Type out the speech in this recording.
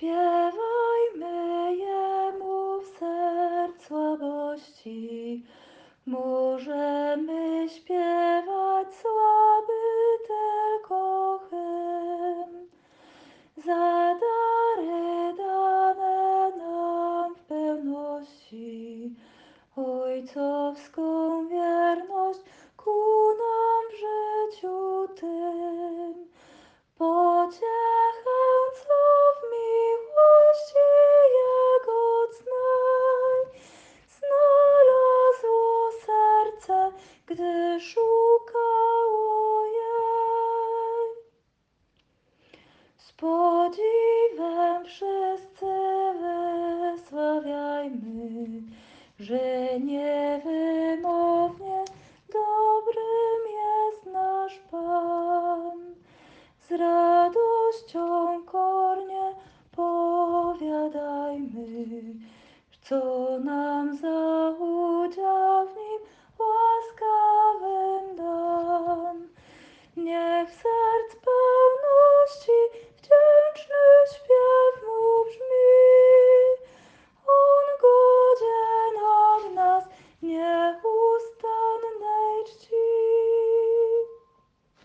Śpiewajmy Jemu w serc słabości. Możemy śpiewać słaby tylko hymn. Za dary dane nam w pełności. Ojcowską wierność gdy szukało jej. Z podziwem wszyscy wysławiajmy, że niewymownie dobrym jest nasz Pan. Z radością kornie powiadajmy, co nam